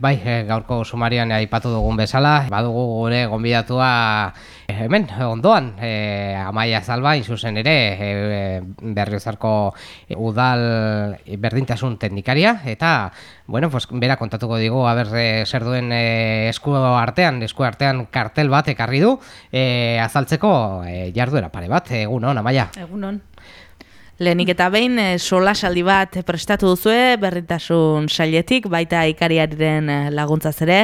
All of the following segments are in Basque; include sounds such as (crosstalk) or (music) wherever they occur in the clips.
Bai, eh, gaurko sumarian aipatu dugun bezala, badugu gure gonbidatua eh, hemen, ondoan, e, Amaia Zalba, inzuzen ere, e, berriozarko udal berdintasun teknikaria, eta, bueno, pues, bera kontatuko digu, haber, zer duen e, esku artean, esku artean kartel bat ekarri du, e, azaltzeko e, jarduera pare bat, egunon, Amaia. Egunon. Lehenik eta behin e, sola saldi bat prestatu duzue berritasun sailetik baita ikariaren eh, laguntza zere.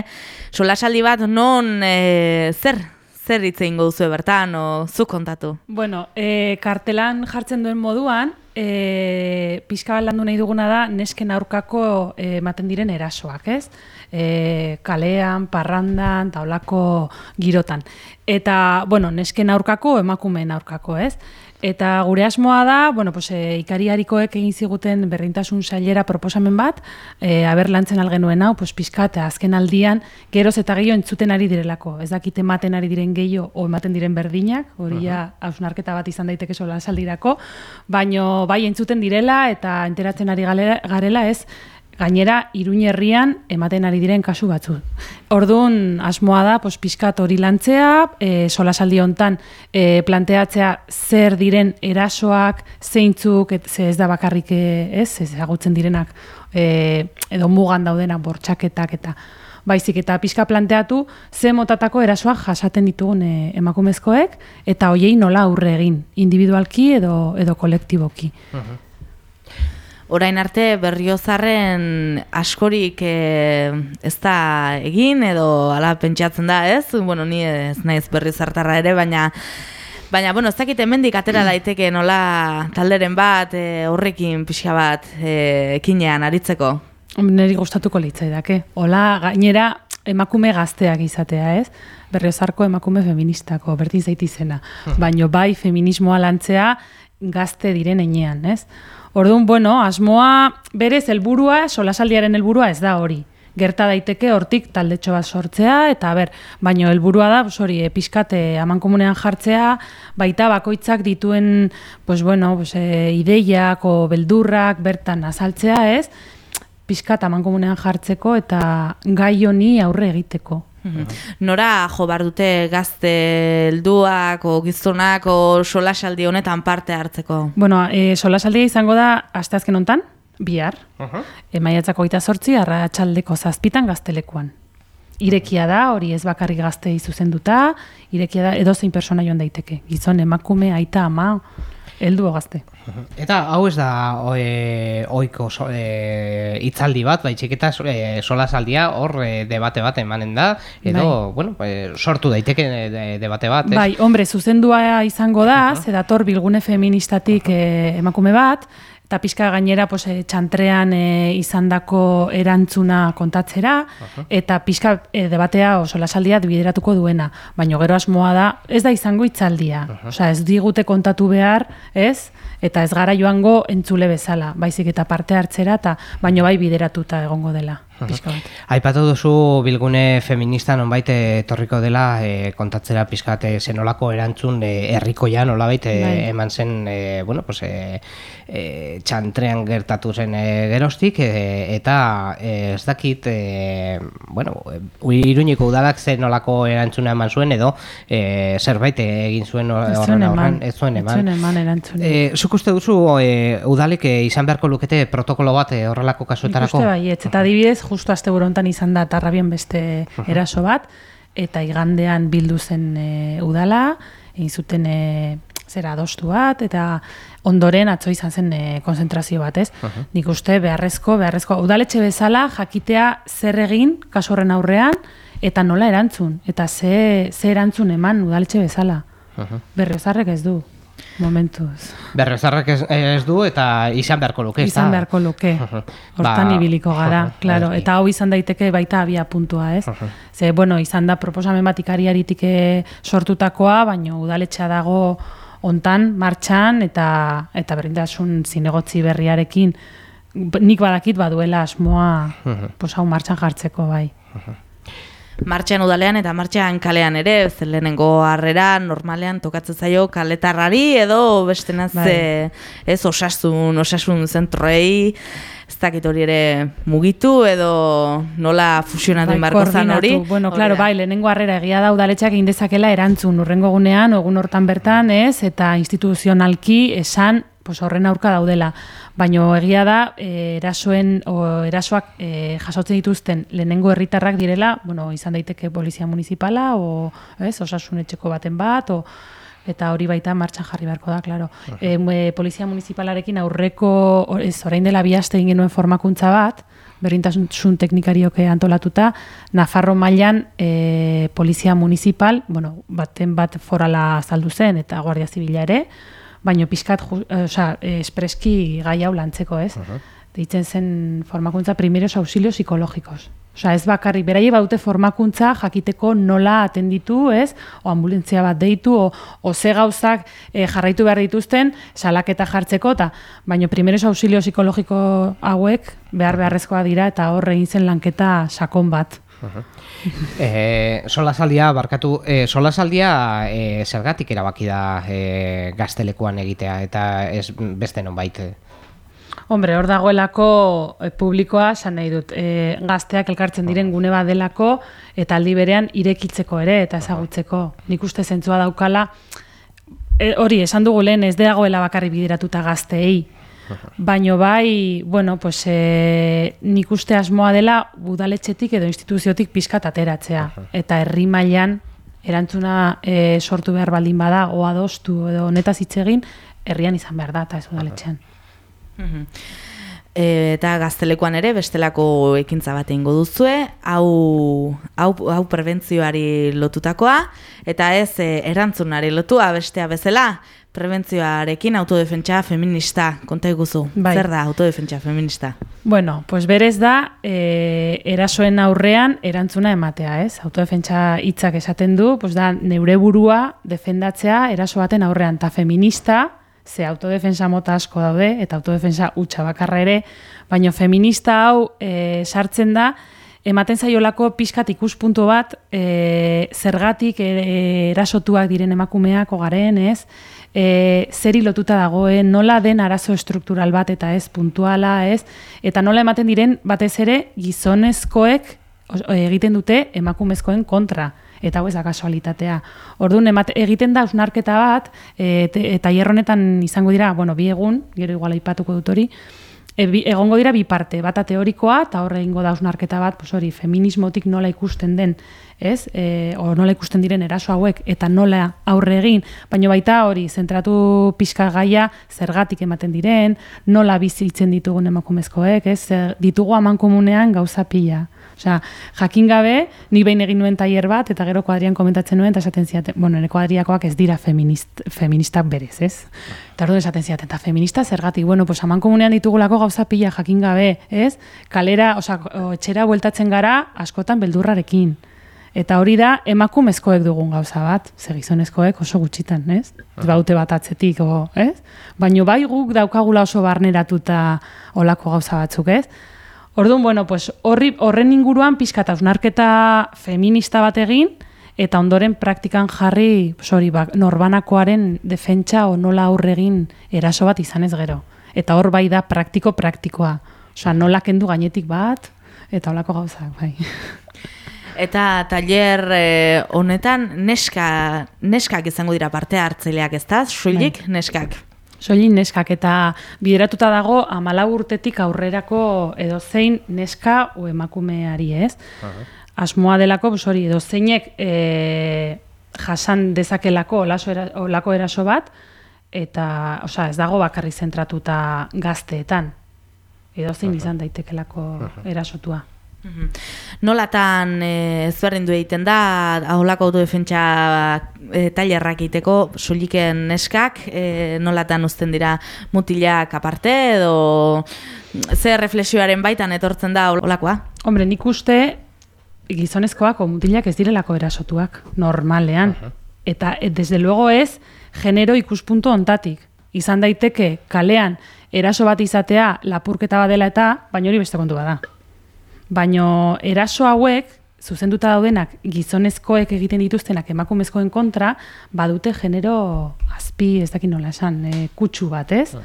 Sola saldi bat non e, zer zer hitze eingo duzue bertan o zu kontatu. Bueno, e, kartelan jartzen duen moduan e, pixka landu nahi duguna da nesken aurkako ematen diren erasoak, ez? E, kalean, parrandan, taulako girotan. Eta, bueno, nesken aurkako, emakumeen aurkako, ez? Eta gure asmoa da, bueno, pues, e, ikariarikoek egin ziguten berrintasun sailera proposamen bat, e, aber lantzen algenuen hau, pues, pizkat, azken aldian, geroz eta gehiago entzuten ari direlako. Ez dakite ematen ari diren gehiago, o ematen diren berdinak, hori ja, hausnarketa bat izan daiteke sola saldirako, baino bai entzuten direla eta enteratzen ari garela ez, gainera iruñerrian ematen ari diren kasu batzu. Orduan asmoa da pues pizkat hori lantzea, e, solasaldi hontan e, planteatzea zer diren erasoak, zeintzuk et, ze ez da bakarrik e, ez, ez agutzen direnak e, edo mugan daudenak bortxaketak eta baizik eta pizka planteatu ze motatako erasoak jasaten ditugun e, emakumezkoek eta hoiei nola aurre egin individualki edo edo kolektiboki. Uh orain arte berriozarren askorik e, ez da egin edo ala pentsatzen da, ez? Bueno, ni ez naiz berriozartarra ere, baina Baina, bueno, ez dakit hemendik atera daiteke nola talderen bat, e, horrekin pixka bat, e, ekinean aritzeko? Neri gustatuko litzai dake. Ola, gainera, emakume gazteak izatea, ez? Berriozarko emakume feministako, berdin zaitizena. Baina bai, feminismoa lantzea gazte diren enean, ez? Orduan, bueno, asmoa berez helburua, solasaldiaren helburua ez da hori. Gerta daiteke hortik taldetxo bat sortzea, eta ber, baino helburua da, hori, episkate eh, aman komunean jartzea, baita bakoitzak dituen, pues bueno, pues, e, ideiak o beldurrak bertan azaltzea, ez? Piskat aman komunean jartzeko eta gai honi aurre egiteko. Nora jo bar dute gazte helduak o gizonak o solasaldi honetan parte hartzeko? Bueno, e, solasaldia izango da asteazken hontan, bihar. Uh -huh. Emaiatzako 28 arratsaldeko zazpitan gaztelekuan. Irekia da, hori ez bakarrik gazte zuzenduta, irekia da edozein persona joan daiteke. Gizon, emakume, aita, ama, heldu gazte. Eta hau ez da oe, oiko so, e, itzaldi bat, bai txiketa e, sola saldia hor e, debate bat emanen da, edo, bai. bueno, e, sortu daiteke de, debate bat. Ez? Bai, hombre, zuzendua izango da, uh -huh. zedator bilgune feministatik e, emakume bat, eta pixka gainera pues, e, txantrean e, izandako erantzuna kontatzera, eta pixka e, debatea oso lasaldia bideratuko duena. Baina gero asmoa da, ez da izango itzaldia. Uh -huh. ez digute kontatu behar, ez? Eta ez gara joango entzule bezala, baizik eta parte hartzera, eta baino bai bideratuta egongo dela. Aipatu duzu bilgune feminista nonbait etorriko dela e, kontatzera pizkate zenolako erantzun e, herrikoia nolabait e, eman zen e, bueno, pues, e, e, txantrean gertatu zen e, gerostik e, eta e, ez dakit e, bueno, iruñiko udalak zenolako erantzuna eman zuen edo e, zerbait egin zuen horren aurren ez zuen eman, eman e, zuk uste duzu e, udalek e, izan beharko lukete protokolo bat e, horrelako kasuetarako? Ikuste bai, eta adibidez justu aste burontan izan da tarrabien beste eraso bat, eta igandean bildu zen e, udala, egin zuten e, zera adostu bat, eta ondoren atzo izan zen e, konzentrazio bat, ez? Nik uste beharrezko, beharrezko, udaletxe bezala jakitea zer egin kasorren aurrean, eta nola erantzun, eta ze, ze erantzun eman udaletxe bezala. Uh Berriozarrek ez du momentuz. Berrezarrak ez, ez du eta izan beharko luke. Izan beharko luke. (laughs) Hortan ba, ibiliko gara, (laughs) claro. Eta hau izan daiteke baita abia puntua, ez? Ze, bueno, izan da proposamen bat ikariaritik eh, sortutakoa, baina udaletxea dago hontan martxan eta eta berindasun zinegotzi berriarekin nik badakit baduela asmoa pos hau martxan jartzeko bai martxan udalean eta martxan kalean ere, lehenengo harrera normalean tokatzen zaio kaletarrari edo beste bai. ez osasun, osasun zentroei ez dakit hori ere mugitu edo nola fusionatu Bai, inbarko zan hori. Bueno, claro, bai, lehenengo harrera egia da udaletxeak egin dezakela erantzun urrengo gunean, egun hortan bertan, ez, eta instituzionalki esan pues horren aurka daudela. Baino egia da, e, erasoen, o, erasoak e, jasotzen dituzten lehenengo herritarrak direla, bueno, izan daiteke polizia municipala, o, ez, osasun etxeko baten bat, o, eta hori baita martxan jarri beharko da, claro. E, polizia municipalarekin aurreko, ez, orain dela bi aste egin genuen formakuntza bat, berdintasun teknikarioke antolatuta, Nafarro mailan e, polizia municipal, bueno, baten bat forala azaldu zen, eta guardia zibila ere, baino pixkat, ju, eh, osea, eh, espreski gai hau lantzeko, ez? Deitzen zen formakuntza primeros auxilios psikologikos. Osea, ez bakarrik, beraie baute formakuntza jakiteko nola atenditu, ez? O ambulentzia bat deitu, o, o ze gauzak eh, jarraitu behar dituzten, salaketa jartzeko, eta baino primeros auxilio psikologiko hauek behar beharrezkoa dira, eta hor egin zen lanketa sakon bat. E, solasaldia, barkatu, e, solasaldia e, zergatik erabaki da e, gaztelekuan egitea, eta ez beste nonbait. e. Hombre, hor dagoelako publikoa, esan nahi dut, e, gazteak elkartzen diren gune bat delako, eta aldi berean irekitzeko ere, eta ezagutzeko. Nik uste zentzua daukala, e, hori, esan dugu lehen, ez dagoela bakarri bideratuta gazteei, Baino bai, bueno, pues, e, nik uste asmoa dela udaletxetik edo instituziotik pizkat ateratzea. Eta herri mailan erantzuna e, sortu behar baldin bada, o adostu edo honetaz hitz egin, herrian izan behar da, eta ez udaletxean. Mhm. E, eta gaztelekoan ere bestelako ekintza bat egingo duzue, hau, hau, hau prebentzioari lotutakoa, eta ez e, erantzunari lotua bestea bezala, prebentzioarekin autodefentsa feminista, konta iguzu, Bai. zer da autodefentsa feminista? Bueno, pues berez da, e, erasoen aurrean erantzuna ematea, ez? Autodefentsa hitzak esaten du, pues da, neure burua defendatzea eraso baten aurrean, eta feminista, ze autodefensa mota asko daude, eta autodefensa utxa bakarra ere, baino feminista hau e, sartzen da, ematen zaiolako pixkat ikuspuntu bat e, zergatik erasotuak diren emakumeak ogaren, ez? E, zeri lotuta dagoen, nola den arazo estruktural bat eta ez puntuala, ez? Eta nola ematen diren batez ere gizonezkoek egiten dute emakumezkoen kontra eta hau ez da kasualitatea. Orduan egiten da usnarketa bat, e, te- eta honetan izango dira, bueno, bi egun, gero igual aipatuko dut hori, e, bi, egongo dira bi parte, bata teorikoa eta horre egingo da usnarketa bat, pues hori, feminismotik nola ikusten den, ez? E, o nola ikusten diren eraso hauek eta nola aurre egin, baina baita hori, zentratu pixka gaia zergatik ematen diren, nola bizitzen ditugun emakumezkoek, ez? Zer, ditugu aman komunean gauza pila. Osea, jakin gabe, nik behin egin nuen tailer bat, eta gero kuadrian komentatzen nuen, eta esaten ziaten, bueno, nire kuadriakoak ez dira feminist, feministak berez, ez? Eta orduan esaten ziaten, eta feminista zergatik, bueno, pues aman komunean ditugulako gauza pila jakin gabe, ez? Kalera, osea, etxera bueltatzen gara, askotan beldurrarekin. Eta hori da, emakumezkoek dugun gauza bat, ze gizonezkoek oso gutxitan, ez? Ez baute bat atzetik, o, ez? Baina bai guk daukagula oso barneratuta olako gauza batzuk, ez? Orduan, bueno, pues horri, horren inguruan pixka eta hausnarketa feminista bat egin, eta ondoren praktikan jarri, hori, bak, norbanakoaren defentsa o nola aurre egin eraso bat izanez gero. Eta hor bai da praktiko-praktikoa. Osea, nola kendu gainetik bat, eta holako gauzak, bai. (laughs) Eta tailer eh, honetan neska, neskak izango dira parte hartzaileak ez da? Soilik neskak. Soilin neskak eta bideratuta dago amalau urtetik aurrerako edozein neska o emakumeari ez. Asmoa delako, hori, edozeinek e, jasan dezakelako olaso era, olako eraso bat, eta osea, ez dago bakarri zentratuta gazteetan. Edozein izan daitekelako erasotua. Mhm. Nolatan e, ezberdindu egiten da, aholako autodefentsa e, tailerrak egiteko, soliken neskak, e, nolatan uzten dira mutilak aparte, edo ze reflexioaren baitan etortzen da holakoa? Hombre, nik uste gizonezkoak o mutilak ez direlako erasotuak, normalean. Eta e, desde luego ez, genero ikuspuntu ontatik. Izan daiteke kalean eraso bat izatea lapurketa badela eta, baina hori beste kontu bada. Baino eraso hauek, zuzenduta daudenak gizonezkoek egiten dituztenak emakumezkoen kontra, badute genero azpi, ez dakit nola esan, e, kutsu bat, ez?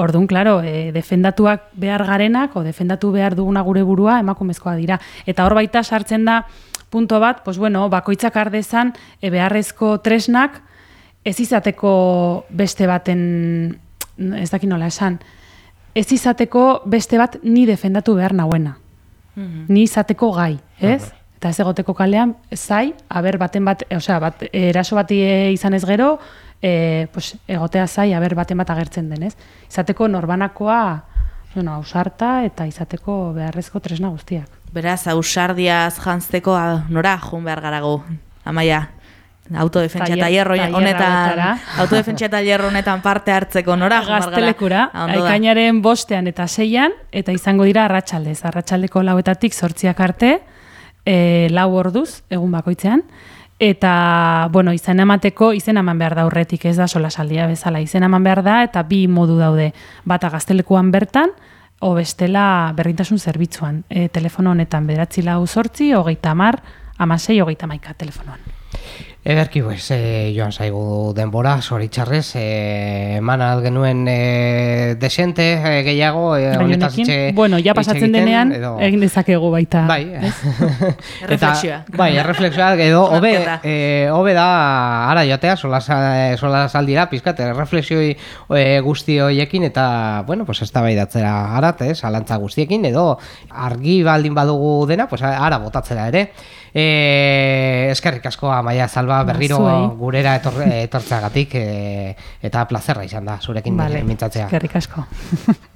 Orduan, klaro, e, defendatuak behar garenak, o defendatu behar duguna gure burua, emakumezkoa dira. Eta hor baita sartzen da, punto bat, pues bueno, bakoitzak ardezan, e, beharrezko tresnak, ez izateko beste baten, ez daki nola esan, ez izateko beste bat ni defendatu behar nauena. Ni izateko gai, ez? Eta ez egoteko kalean, zai, aber baten bat, e, osea, bat, eraso bati e, izan ez gero, e, pues, egotea zai, aber baten bat agertzen denez. Izateko norbanakoa, bueno, ausarta eta izateko beharrezko tresna guztiak. Beraz, ausardiaz jantzteko a, nora jun behar garago, amaia. Autodefentsia Tailer- tailerra honetan, autodefentsia tailer honetan parte hartzeko nora. Gaztelekura, aikainaren bostean eta seian, eta izango dira arratsaldez. Arratsaldeko lauetatik sortziak arte, e, lau orduz, egun bakoitzean, eta, bueno, izen emateko, izen eman behar da aurretik, ez da sola saldia bezala, izen eman behar da, eta bi modu daude, bata gaztelekuan bertan, o bestela berrintasun zerbitzuan. E, telefono honetan bederatzi lau sortzi, hogeita mar, amasei, hogeita maika telefonoan. Ederki, pues, e, joan zaigu denbora, zoritxarrez, e, eman al genuen e, desente e, gehiago, e, Gai honetaz hitze- bueno, ja pasatzen egiten, denean, edo- egin dezakegu baita. Bai. (laughs) Eta, bai, erreflexioa, edo, hobe, Hausnarketa. e, hobe da, ara joatea, sola, sola saldira, pizkat, erreflexioi e, guzti hoiekin, eta, bueno, pues, ez da bai datzera arat, ez, alantza guztiekin, edo, argi baldin badugu dena, pues, ara botatzera ere. E, eskerrik asko Amaia Salba berriro zuei. gurera etor, etortzeagatik e, eta plazerra izan da zurekin Vale, mintzatzea. eskerrik asko.